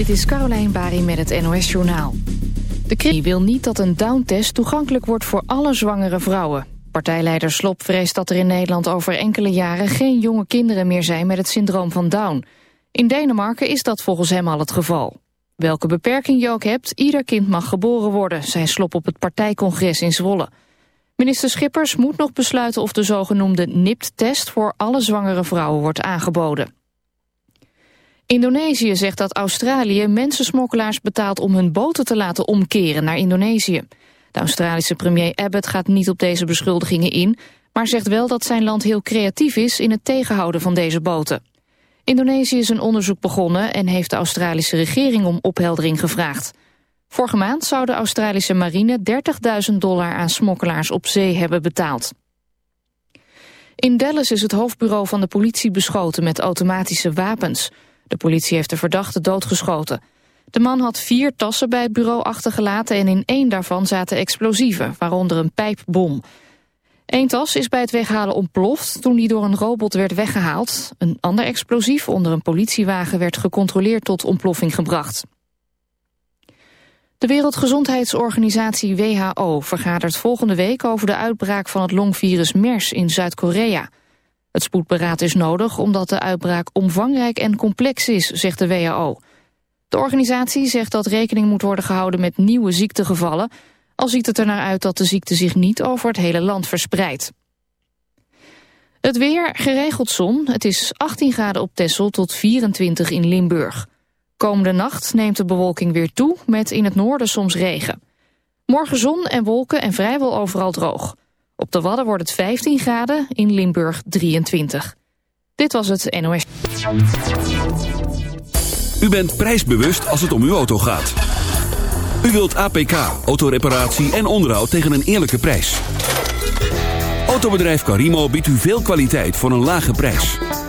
Dit is Caroline Bari met het NOS Journaal. De CRI wil niet dat een Down-test toegankelijk wordt voor alle zwangere vrouwen. Partijleider Slop vreest dat er in Nederland over enkele jaren... geen jonge kinderen meer zijn met het syndroom van Down. In Denemarken is dat volgens hem al het geval. Welke beperking je ook hebt, ieder kind mag geboren worden... zei Slop op het partijcongres in Zwolle. Minister Schippers moet nog besluiten of de zogenoemde NIPT-test... voor alle zwangere vrouwen wordt aangeboden. Indonesië zegt dat Australië mensensmokkelaars betaalt om hun boten te laten omkeren naar Indonesië. De Australische premier Abbott gaat niet op deze beschuldigingen in, maar zegt wel dat zijn land heel creatief is in het tegenhouden van deze boten. Indonesië is een onderzoek begonnen en heeft de Australische regering om opheldering gevraagd. Vorige maand zou de Australische marine 30.000 dollar aan smokkelaars op zee hebben betaald. In Dallas is het hoofdbureau van de politie beschoten met automatische wapens. De politie heeft de verdachte doodgeschoten. De man had vier tassen bij het bureau achtergelaten... en in één daarvan zaten explosieven, waaronder een pijpbom. Eén tas is bij het weghalen ontploft toen die door een robot werd weggehaald. Een ander explosief onder een politiewagen werd gecontroleerd tot ontploffing gebracht. De Wereldgezondheidsorganisatie WHO vergadert volgende week over de uitbraak van het longvirus MERS in Zuid-Korea. Het spoedberaad is nodig omdat de uitbraak omvangrijk en complex is, zegt de WHO. De organisatie zegt dat rekening moet worden gehouden met nieuwe ziektegevallen... al ziet het er naar uit dat de ziekte zich niet over het hele land verspreidt. Het weer, geregeld zon. Het is 18 graden op Texel tot 24 in Limburg. Komende nacht neemt de bewolking weer toe, met in het noorden soms regen. Morgen zon en wolken en vrijwel overal droog. Op de Wadden wordt het 15 graden, in Limburg 23. Dit was het NOS. U bent prijsbewust als het om uw auto gaat. U wilt APK, autoreparatie en onderhoud tegen een eerlijke prijs. Autobedrijf Carimo biedt u veel kwaliteit voor een lage prijs.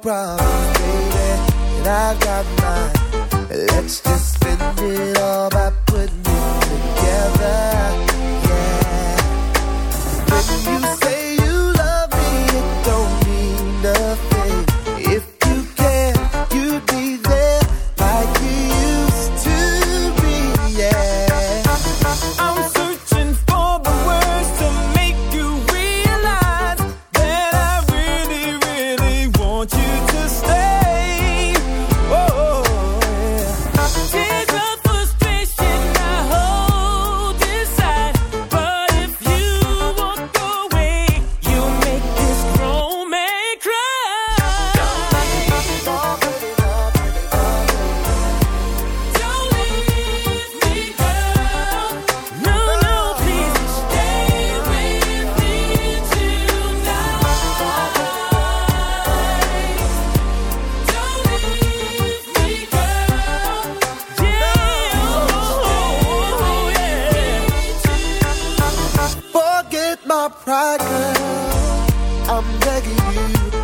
problem. my pride, girl. I'm begging you.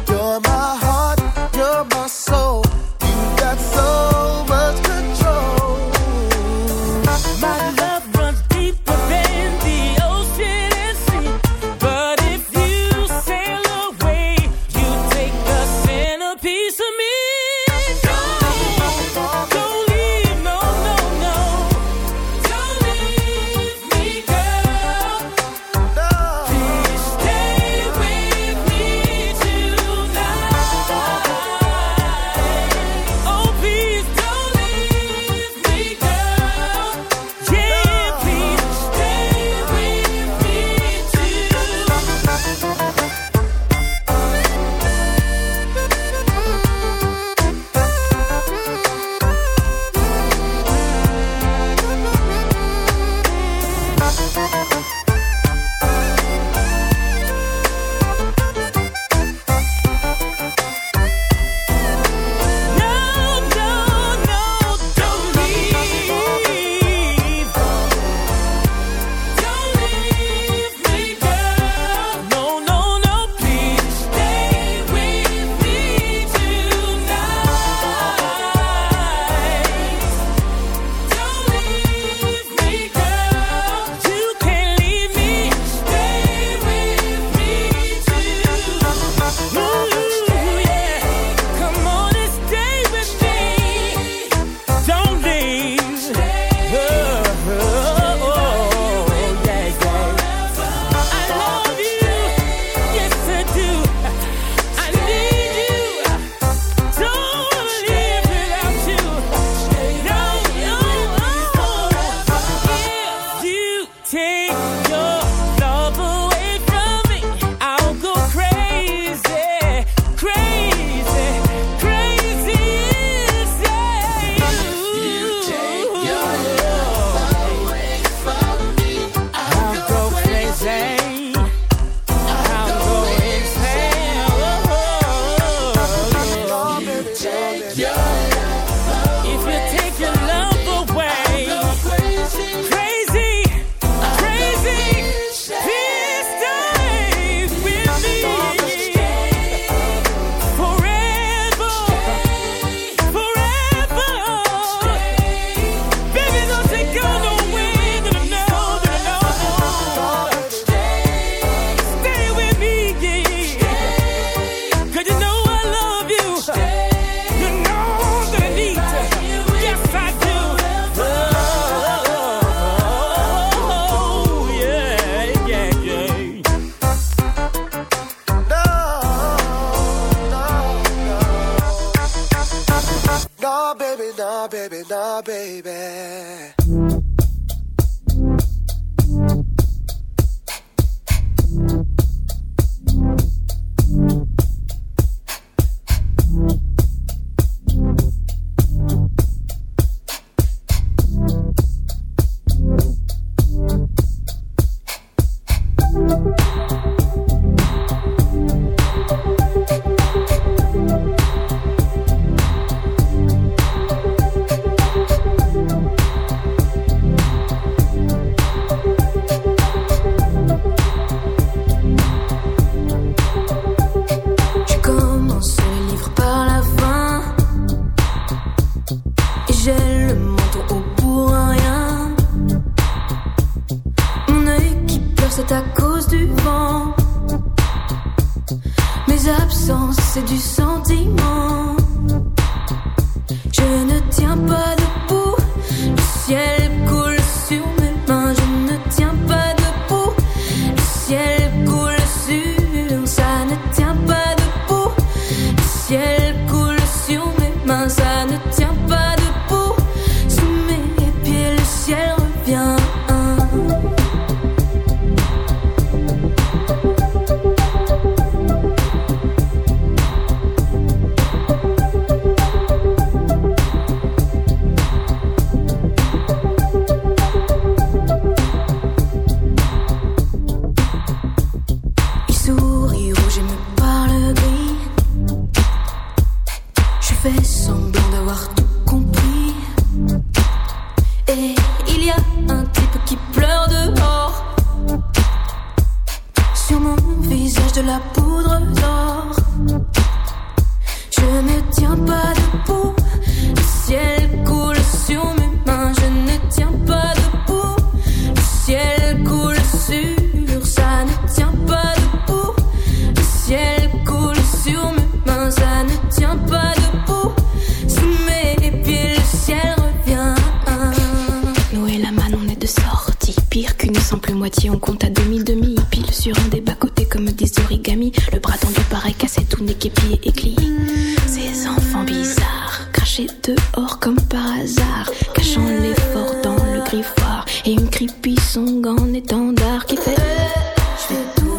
comme par hasard, cachant l'effort dans le griffoir. Et une creepy song en étendard qui fait tout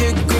you're good.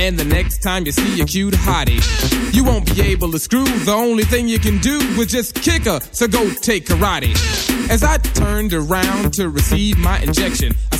And the next time you see a cute hottie, you won't be able to screw. The only thing you can do is just kick her, so go take karate. As I turned around to receive my injection,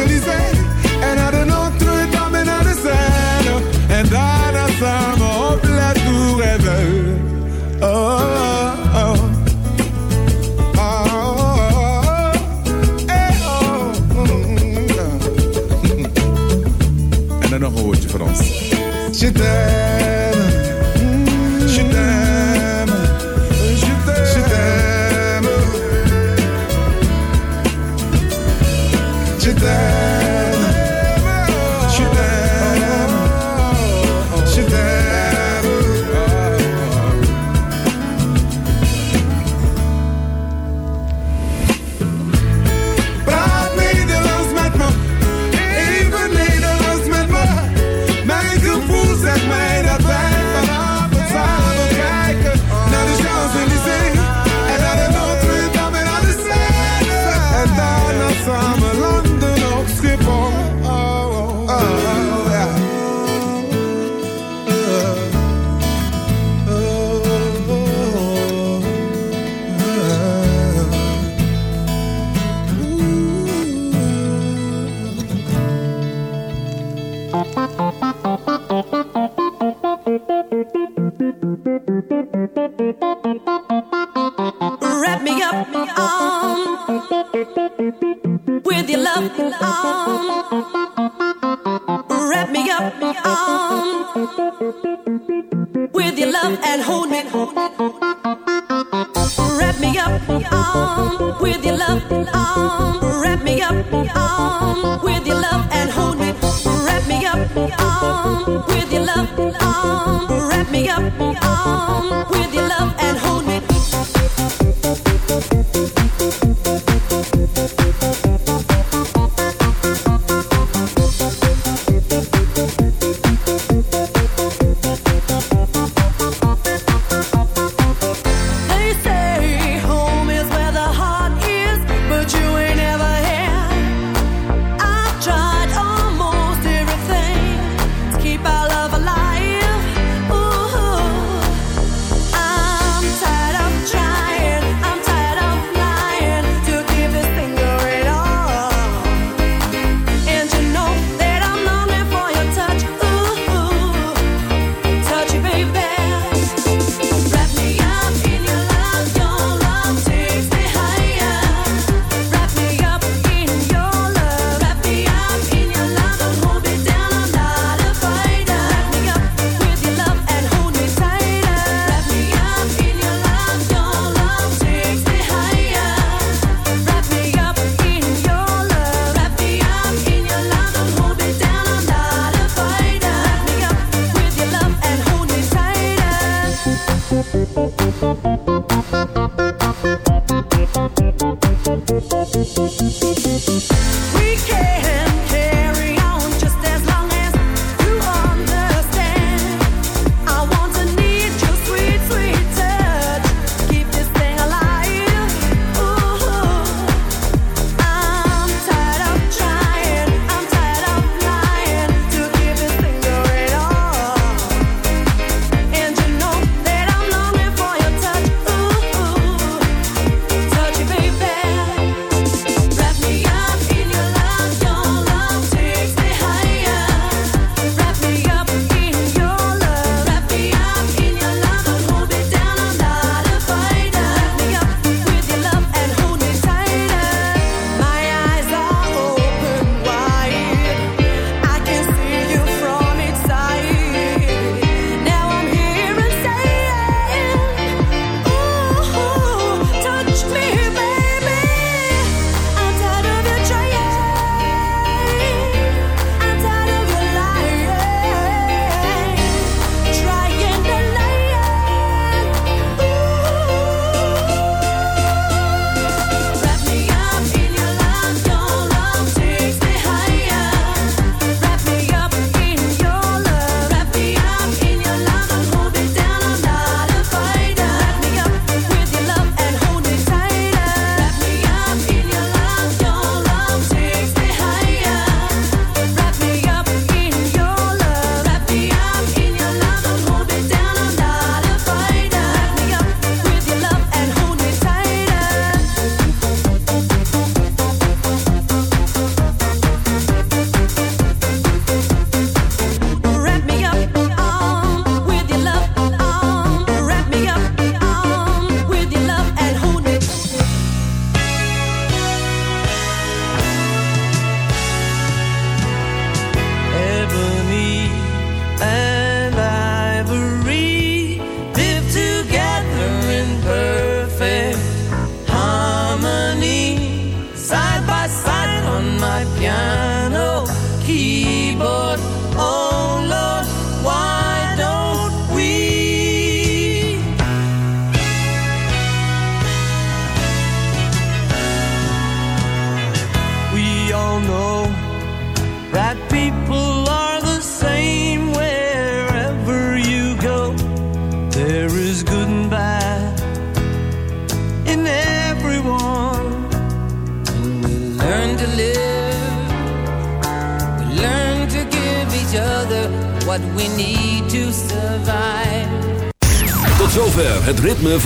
Champs-Élysées en know de Notre-Dame naar de Seine. En daarna samen op La Tour oh Oh, oh, oh. oh, hey, mm. En dan nog een woordje oh Je t'aime.